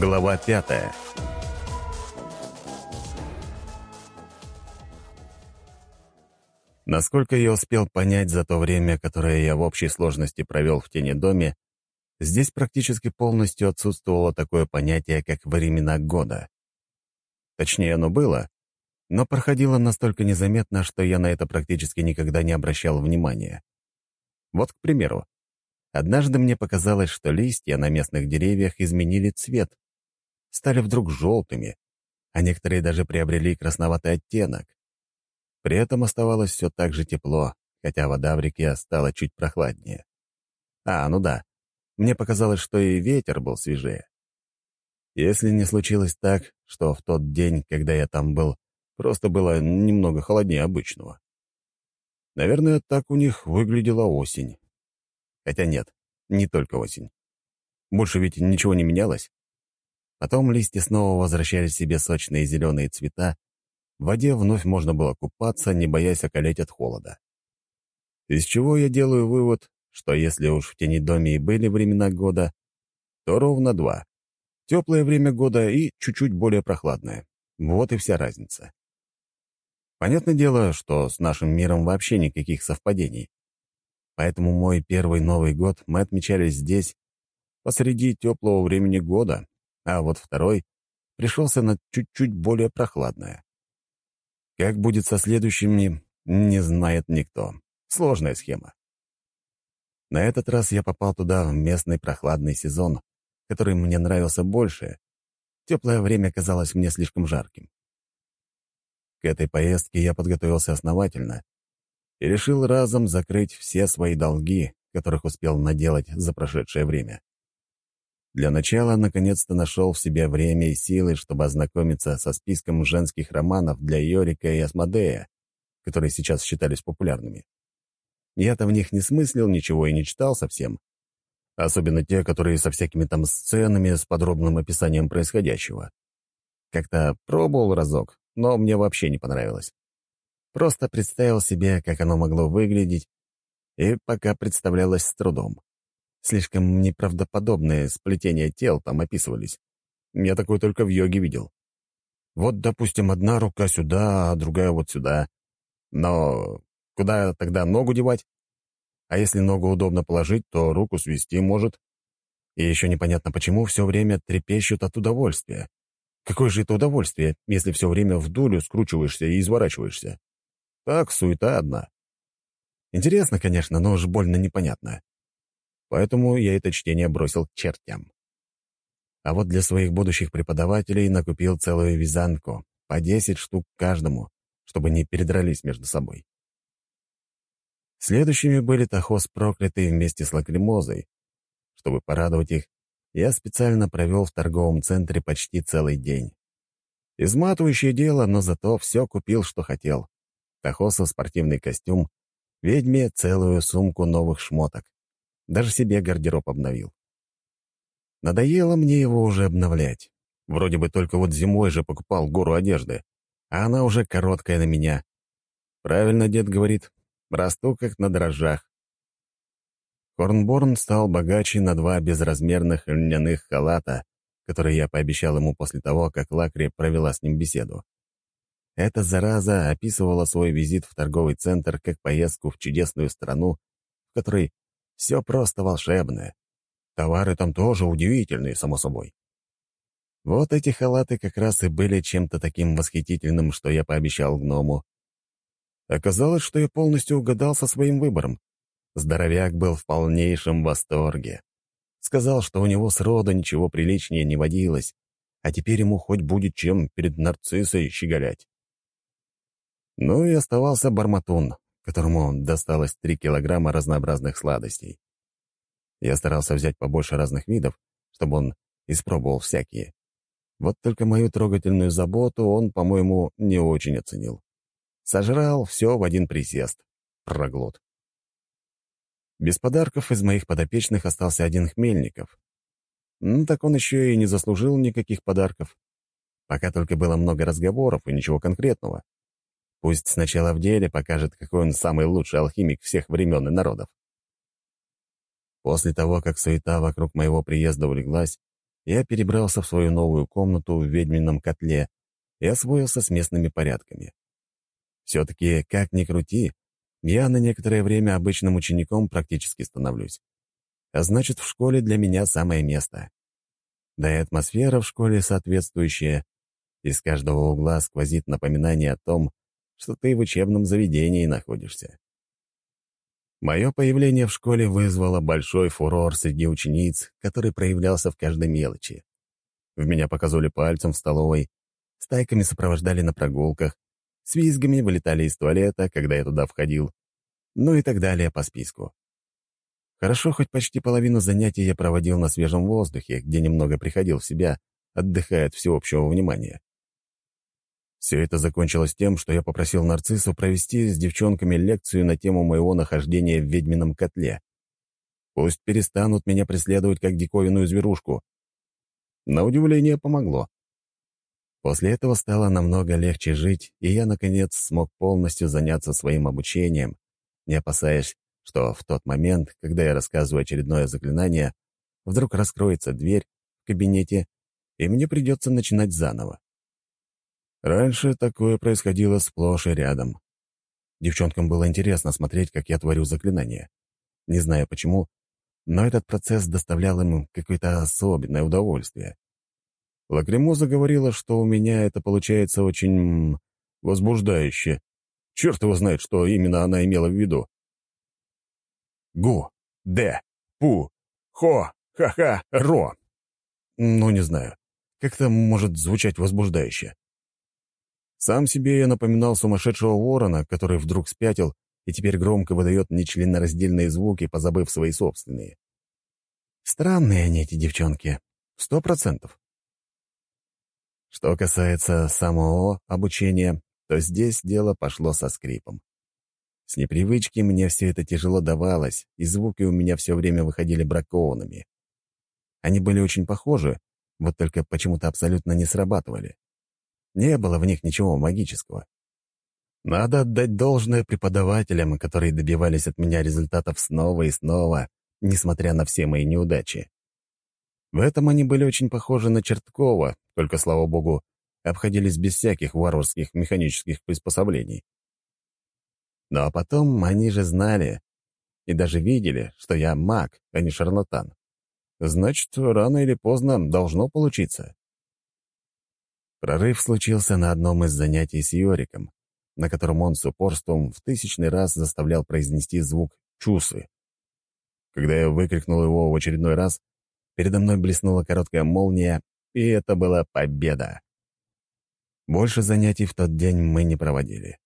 Глава пятая Насколько я успел понять за то время, которое я в общей сложности провел в тени доме, здесь практически полностью отсутствовало такое понятие, как времена года. Точнее, оно было, но проходило настолько незаметно, что я на это практически никогда не обращал внимания. Вот, к примеру, однажды мне показалось, что листья на местных деревьях изменили цвет, стали вдруг желтыми, а некоторые даже приобрели красноватый оттенок. При этом оставалось все так же тепло, хотя вода в реке стала чуть прохладнее. А, ну да, мне показалось, что и ветер был свежее. Если не случилось так, что в тот день, когда я там был, просто было немного холоднее обычного. Наверное, так у них выглядела осень. Хотя нет, не только осень. Больше ведь ничего не менялось. Потом листья снова возвращали себе сочные зеленые цвета, в воде вновь можно было купаться, не боясь околеть от холода. Из чего я делаю вывод, что если уж в тени доме и были времена года, то ровно два. Теплое время года и чуть-чуть более прохладное. Вот и вся разница. Понятное дело, что с нашим миром вообще никаких совпадений. Поэтому мой первый Новый год мы отмечали здесь, посреди теплого времени года, а вот второй пришелся на чуть-чуть более прохладное. Как будет со следующими, не знает никто. Сложная схема. На этот раз я попал туда в местный прохладный сезон, который мне нравился больше. Теплое время казалось мне слишком жарким. К этой поездке я подготовился основательно и решил разом закрыть все свои долги, которых успел наделать за прошедшее время. Для начала, наконец-то, нашел в себе время и силы, чтобы ознакомиться со списком женских романов для Йорика и Асмодея, которые сейчас считались популярными. Я-то в них не смыслил ничего и не читал совсем. Особенно те, которые со всякими там сценами с подробным описанием происходящего. Как-то пробовал разок, но мне вообще не понравилось. Просто представил себе, как оно могло выглядеть, и пока представлялось с трудом. Слишком неправдоподобные сплетения тел там описывались. Я такое только в йоге видел. Вот, допустим, одна рука сюда, а другая вот сюда. Но куда тогда ногу девать? А если ногу удобно положить, то руку свести может. И еще непонятно, почему все время трепещут от удовольствия. Какое же это удовольствие, если все время в дулю скручиваешься и изворачиваешься? Так, суета одна. Интересно, конечно, но уж больно непонятно поэтому я это чтение бросил к чертям. А вот для своих будущих преподавателей накупил целую вязанку, по 10 штук каждому, чтобы не передрались между собой. Следующими были Тахос проклятый вместе с Лакримозой. Чтобы порадовать их, я специально провел в торговом центре почти целый день. Изматывающее дело, но зато все купил, что хотел. Тахосу спортивный костюм, ведьме целую сумку новых шмоток. Даже себе гардероб обновил. Надоело мне его уже обновлять. Вроде бы только вот зимой же покупал гору одежды, а она уже короткая на меня. Правильно дед говорит, расту как на дрожжах. Хорнборн стал богаче на два безразмерных льняных халата, которые я пообещал ему после того, как Лакри провела с ним беседу. Эта зараза описывала свой визит в торговый центр как поездку в чудесную страну, в которой все просто волшебное. Товары там тоже удивительные, само собой. Вот эти халаты как раз и были чем-то таким восхитительным, что я пообещал гному. Оказалось, что я полностью угадал со своим выбором. Здоровяк был в полнейшем восторге. Сказал, что у него сроду ничего приличнее не водилось, а теперь ему хоть будет чем перед нарциссой щеголять. Ну и оставался Барматун, которому досталось три килограмма разнообразных сладостей. Я старался взять побольше разных видов, чтобы он испробовал всякие. Вот только мою трогательную заботу он, по-моему, не очень оценил. Сожрал все в один присест. Проглот. Без подарков из моих подопечных остался один Хмельников. Ну, так он еще и не заслужил никаких подарков. Пока только было много разговоров и ничего конкретного. Пусть сначала в деле покажет, какой он самый лучший алхимик всех времен и народов. После того, как суета вокруг моего приезда улеглась, я перебрался в свою новую комнату в ведьмином котле и освоился с местными порядками. Все-таки, как ни крути, я на некоторое время обычным учеником практически становлюсь. А значит, в школе для меня самое место. Да и атмосфера в школе соответствующая. Из каждого угла сквозит напоминание о том, что ты в учебном заведении находишься. Мое появление в школе вызвало большой фурор среди учениц, который проявлялся в каждой мелочи. В меня показывали пальцем в столовой, стайками сопровождали на прогулках, с визгами вылетали из туалета, когда я туда входил, ну и так далее по списку. Хорошо, хоть почти половину занятий я проводил на свежем воздухе, где немного приходил в себя, отдыхая от всеобщего внимания. Все это закончилось тем, что я попросил нарциссу провести с девчонками лекцию на тему моего нахождения в ведьмином котле. Пусть перестанут меня преследовать как диковинную зверушку. На удивление помогло. После этого стало намного легче жить, и я, наконец, смог полностью заняться своим обучением, не опасаясь, что в тот момент, когда я рассказываю очередное заклинание, вдруг раскроется дверь в кабинете, и мне придется начинать заново. Раньше такое происходило сплошь и рядом. Девчонкам было интересно смотреть, как я творю заклинания. Не знаю почему, но этот процесс доставлял им какое-то особенное удовольствие. Лакримоза говорила, что у меня это получается очень возбуждающе. Черт его знает, что именно она имела в виду. Гу, Д, Пу, Хо, Ха-ха, Ро. Ну, не знаю. Как-то может звучать возбуждающе. Сам себе я напоминал сумасшедшего ворона, который вдруг спятил и теперь громко выдает нечленораздельные звуки, позабыв свои собственные. Странные они, эти девчонки. Сто процентов. Что касается самого обучения, то здесь дело пошло со скрипом. С непривычки мне все это тяжело давалось, и звуки у меня все время выходили бракованными. Они были очень похожи, вот только почему-то абсолютно не срабатывали. Не было в них ничего магического. Надо отдать должное преподавателям, которые добивались от меня результатов снова и снова, несмотря на все мои неудачи. В этом они были очень похожи на Черткова, только, слава богу, обходились без всяких варварских механических приспособлений. Ну а потом они же знали и даже видели, что я маг, а не шарлатан. Значит, рано или поздно должно получиться. Прорыв случился на одном из занятий с Йориком, на котором он с упорством в тысячный раз заставлял произнести звук «чусы». Когда я выкрикнул его в очередной раз, передо мной блеснула короткая молния, и это была победа. Больше занятий в тот день мы не проводили.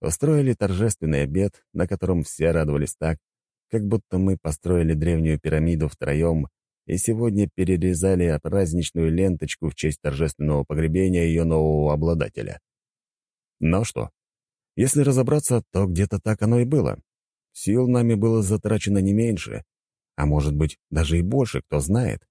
Устроили торжественный обед, на котором все радовались так, как будто мы построили древнюю пирамиду втроем и сегодня перерезали праздничную ленточку в честь торжественного погребения ее нового обладателя. Но что? Если разобраться, то где-то так оно и было. Сил нами было затрачено не меньше, а может быть, даже и больше, кто знает.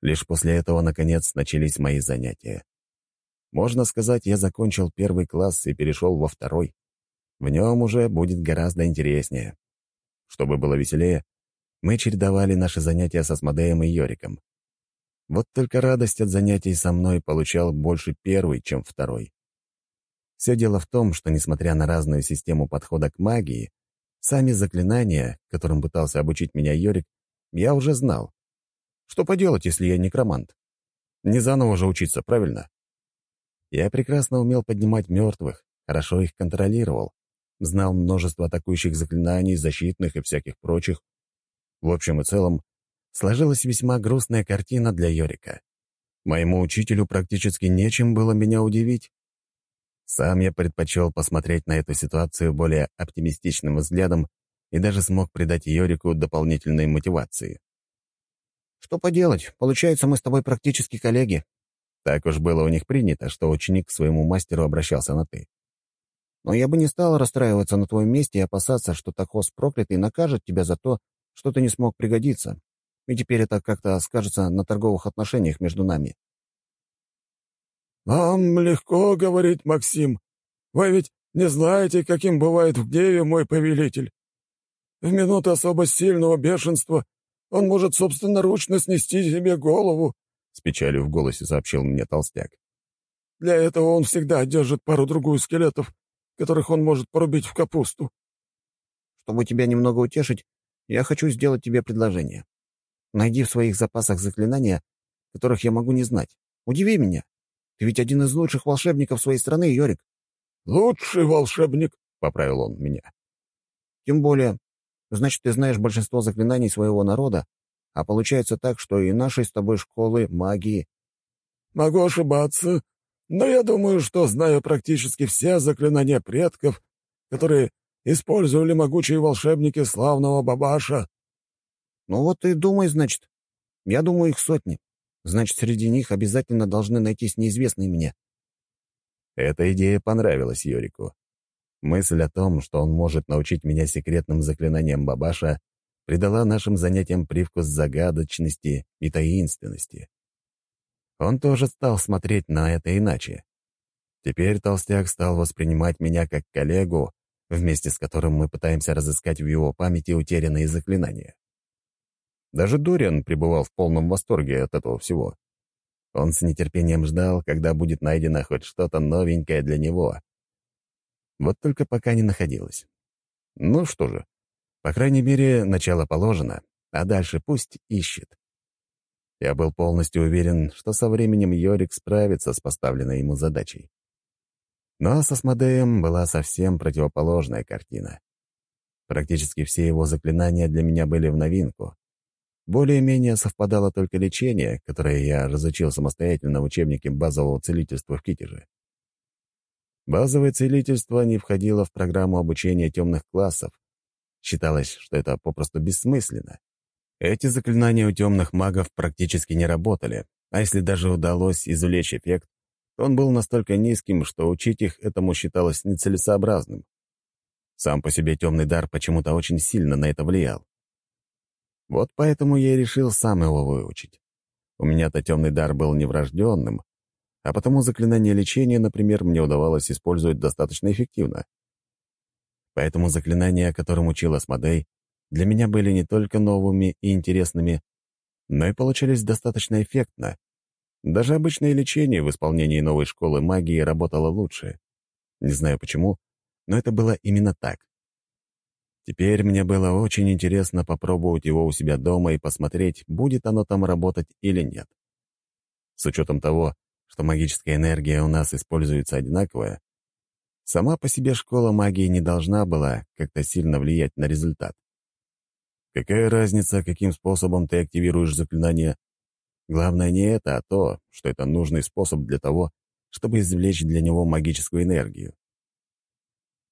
Лишь после этого, наконец, начались мои занятия. Можно сказать, я закончил первый класс и перешел во второй. В нем уже будет гораздо интереснее. Чтобы было веселее, мы чередовали наши занятия со Смодеем и Йориком. Вот только радость от занятий со мной получал больше первый, чем второй. Все дело в том, что, несмотря на разную систему подхода к магии, сами заклинания, которым пытался обучить меня Йорик, я уже знал. Что поделать, если я некромант? Не заново же учиться, правильно? Я прекрасно умел поднимать мертвых, хорошо их контролировал, знал множество атакующих заклинаний, защитных и всяких прочих, в общем и целом, сложилась весьма грустная картина для Йорика. Моему учителю практически нечем было меня удивить. Сам я предпочел посмотреть на эту ситуацию более оптимистичным взглядом и даже смог придать Йорику дополнительной мотивации. «Что поделать? Получается, мы с тобой практически коллеги». Так уж было у них принято, что ученик к своему мастеру обращался на «ты». «Но я бы не стал расстраиваться на твоем месте и опасаться, что Тахос проклятый накажет тебя за то, что ты не смог пригодиться, и теперь это как-то скажется на торговых отношениях между нами». «Вам легко говорить, Максим. Вы ведь не знаете, каким бывает в гневе мой повелитель. В минуты особо сильного бешенства он может собственноручно снести себе голову», — с печалью в голосе сообщил мне толстяк. «Для этого он всегда держит пару-другую скелетов, которых он может порубить в капусту». «Чтобы тебя немного утешить, я хочу сделать тебе предложение. Найди в своих запасах заклинания, которых я могу не знать. Удиви меня. Ты ведь один из лучших волшебников своей страны, Йорик». «Лучший волшебник», — поправил он меня. «Тем более, значит, ты знаешь большинство заклинаний своего народа, а получается так, что и нашей с тобой школы магии...» «Могу ошибаться, но я думаю, что знаю практически все заклинания предков, которые использовали могучие волшебники славного Бабаша». «Ну вот и думай, значит. Я думаю, их сотни. Значит, среди них обязательно должны найтись неизвестные мне». Эта идея понравилась Йорику. Мысль о том, что он может научить меня секретным заклинаниям Бабаша, придала нашим занятиям привкус загадочности и таинственности. Он тоже стал смотреть на это иначе. Теперь толстяк стал воспринимать меня как коллегу, вместе с которым мы пытаемся разыскать в его памяти утерянные заклинания. Даже Дориан пребывал в полном восторге от этого всего. Он с нетерпением ждал, когда будет найдено хоть что-то новенькое для него. Вот только пока не находилось. Ну что же, по крайней мере, начало положено, а дальше пусть ищет. Я был полностью уверен, что со временем Йорик справится с поставленной ему задачей. Но с Асмодеем была совсем противоположная картина. Практически все его заклинания для меня были в новинку. Более-менее совпадало только лечение, которое я разучил самостоятельно в учебнике базового целительства в Китеже. Базовое целительство не входило в программу обучения темных классов. Считалось, что это попросту бессмысленно. Эти заклинания у темных магов практически не работали, а если даже удалось извлечь эффект, он был настолько низким, что учить их этому считалось нецелесообразным. Сам по себе темный дар почему-то очень сильно на это влиял. Вот поэтому я и решил сам его выучить. У меня-то темный дар был неврожденным, а потому заклинание лечения, например, мне удавалось использовать достаточно эффективно. Поэтому заклинания, которым учил Асмодей, для меня были не только новыми и интересными, но и получались достаточно эффектно. Даже обычное лечение в исполнении новой школы магии работало лучше. Не знаю почему, но это было именно так. Теперь мне было очень интересно попробовать его у себя дома и посмотреть, будет оно там работать или нет. С учетом того, что магическая энергия у нас используется одинаковая, сама по себе школа магии не должна была как-то сильно влиять на результат. Какая разница, каким способом ты активируешь заклинание? Главное не это, а то, что это нужный способ для того, чтобы извлечь для него магическую энергию.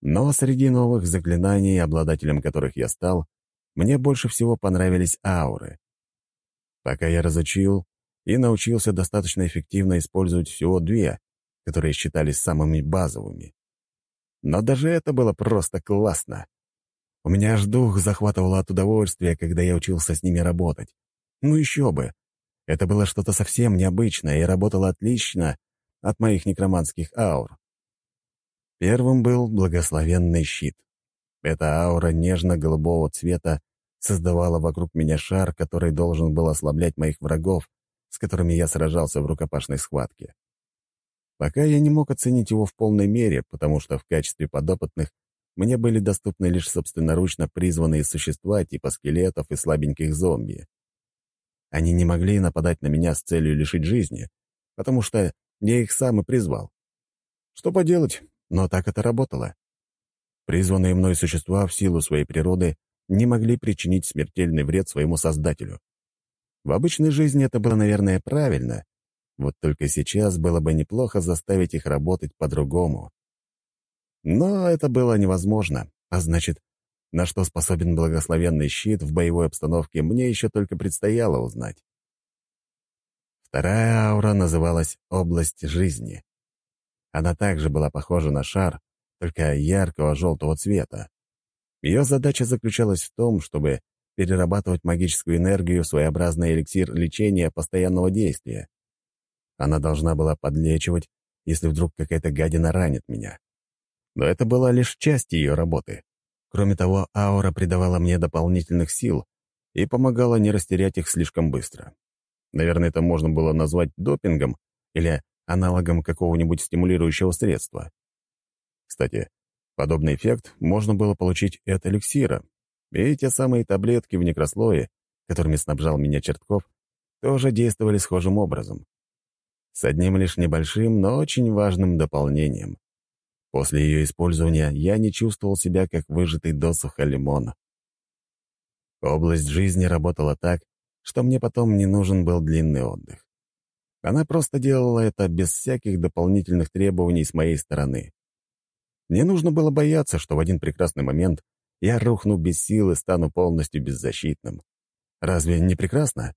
Но среди новых заклинаний, обладателем которых я стал, мне больше всего понравились ауры. Пока я разучил и научился достаточно эффективно использовать всего две, которые считались самыми базовыми. Но даже это было просто классно. У меня аж дух захватывало от удовольствия, когда я учился с ними работать. Ну еще бы. Это было что-то совсем необычное и работало отлично от моих некроманских аур. Первым был благословенный щит. Эта аура нежно-голубого цвета создавала вокруг меня шар, который должен был ослаблять моих врагов, с которыми я сражался в рукопашной схватке. Пока я не мог оценить его в полной мере, потому что в качестве подопытных мне были доступны лишь собственноручно призванные существа типа скелетов и слабеньких зомби. Они не могли нападать на меня с целью лишить жизни, потому что я их сам и призвал. Что поделать, но так это работало. Призванные мной существа в силу своей природы не могли причинить смертельный вред своему создателю. В обычной жизни это было, наверное, правильно, вот только сейчас было бы неплохо заставить их работать по-другому. Но это было невозможно, а значит, на что способен благословенный щит в боевой обстановке, мне еще только предстояло узнать. Вторая аура называлась «Область жизни». Она также была похожа на шар, только яркого желтого цвета. Ее задача заключалась в том, чтобы перерабатывать магическую энергию в своеобразный эликсир лечения постоянного действия. Она должна была подлечивать, если вдруг какая-то гадина ранит меня. Но это была лишь часть ее работы. Кроме того, аура придавала мне дополнительных сил, и помогало не растерять их слишком быстро. Наверное, это можно было назвать допингом или аналогом какого-нибудь стимулирующего средства. Кстати, подобный эффект можно было получить и от эликсира, и те самые таблетки в некрослое, которыми снабжал меня Чертков, тоже действовали схожим образом. С одним лишь небольшим, но очень важным дополнением. После ее использования я не чувствовал себя как выжатый досуха лимона. Область жизни работала так, что мне потом не нужен был длинный отдых. Она просто делала это без всяких дополнительных требований с моей стороны. Мне нужно было бояться, что в один прекрасный момент я рухну без сил и стану полностью беззащитным. Разве не прекрасно?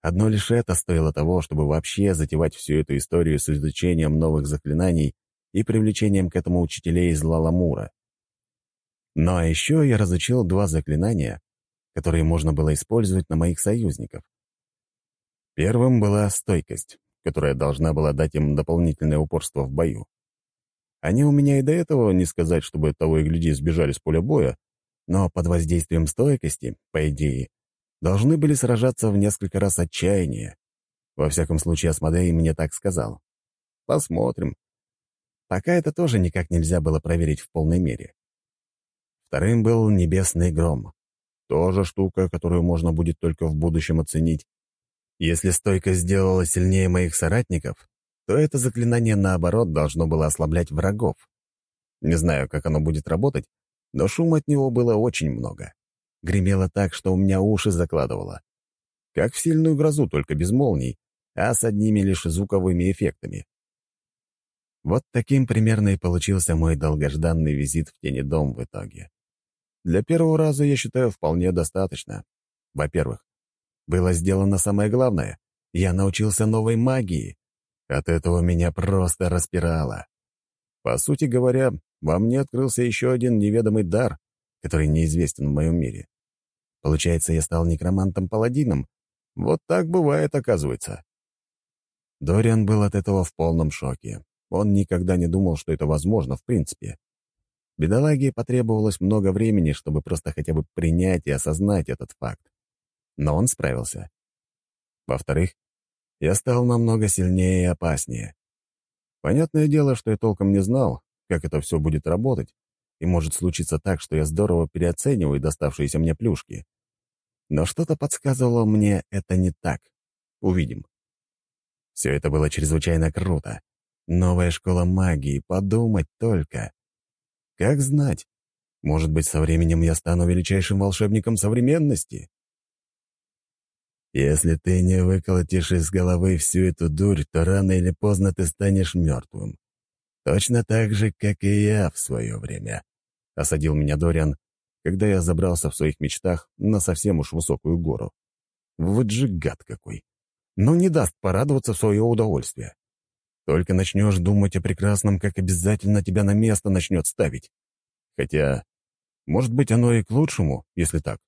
Одно лишь это стоило того, чтобы вообще затевать всю эту историю с изучением новых заклинаний и привлечением к этому учителей из Лаламура. А еще я разучил два заклинания, которые можно было использовать на моих союзников. Первым была стойкость, которая должна была дать им дополнительное упорство в бою. Они у меня и до этого, не сказать, чтобы того и гляди, сбежали с поля боя, но под воздействием стойкости, по идее, должны были сражаться в несколько раз отчаяние. Во всяком случае, Асмодей мне так сказал. Посмотрим. Пока это тоже никак нельзя было проверить в полной мере. Вторым был небесный гром. Тоже штука, которую можно будет только в будущем оценить. Если стойкость сделала сильнее моих соратников, то это заклинание, наоборот, должно было ослаблять врагов. Не знаю, как оно будет работать, но шума от него было очень много. Гремело так, что у меня уши закладывало. Как в сильную грозу, только без молний, а с одними лишь звуковыми эффектами. Вот таким примерно и получился мой долгожданный визит в тени дом в итоге. Для первого раза, я считаю, вполне достаточно. Во-первых, было сделано самое главное. Я научился новой магии. От этого меня просто распирало. По сути говоря, во мне открылся еще один неведомый дар, который неизвестен в моем мире. Получается, я стал некромантом-паладином. Вот так бывает, оказывается. Дориан был от этого в полном шоке. Он никогда не думал, что это возможно в принципе. Бедолаге потребовалось много времени, чтобы просто хотя бы принять и осознать этот факт. Но он справился. Во-вторых, я стал намного сильнее и опаснее. Понятное дело, что я толком не знал, как это все будет работать, и может случиться так, что я здорово переоцениваю доставшиеся мне плюшки. Но что-то подсказывало мне, это не так. Увидим. Все это было чрезвычайно круто. Новая школа магии, подумать только. Как знать, может быть, со временем я стану величайшим волшебником современности? Если ты не выколотишь из головы всю эту дурь, то рано или поздно ты станешь мертвым. Точно так же, как и я в свое время. Осадил меня Дориан, когда я забрался в своих мечтах на совсем уж высокую гору. Вот же гад какой. Но не даст порадоваться в свое удовольствие. Только начнешь думать о прекрасном, как обязательно тебя на место начнет ставить. Хотя, может быть, оно и к лучшему, если так.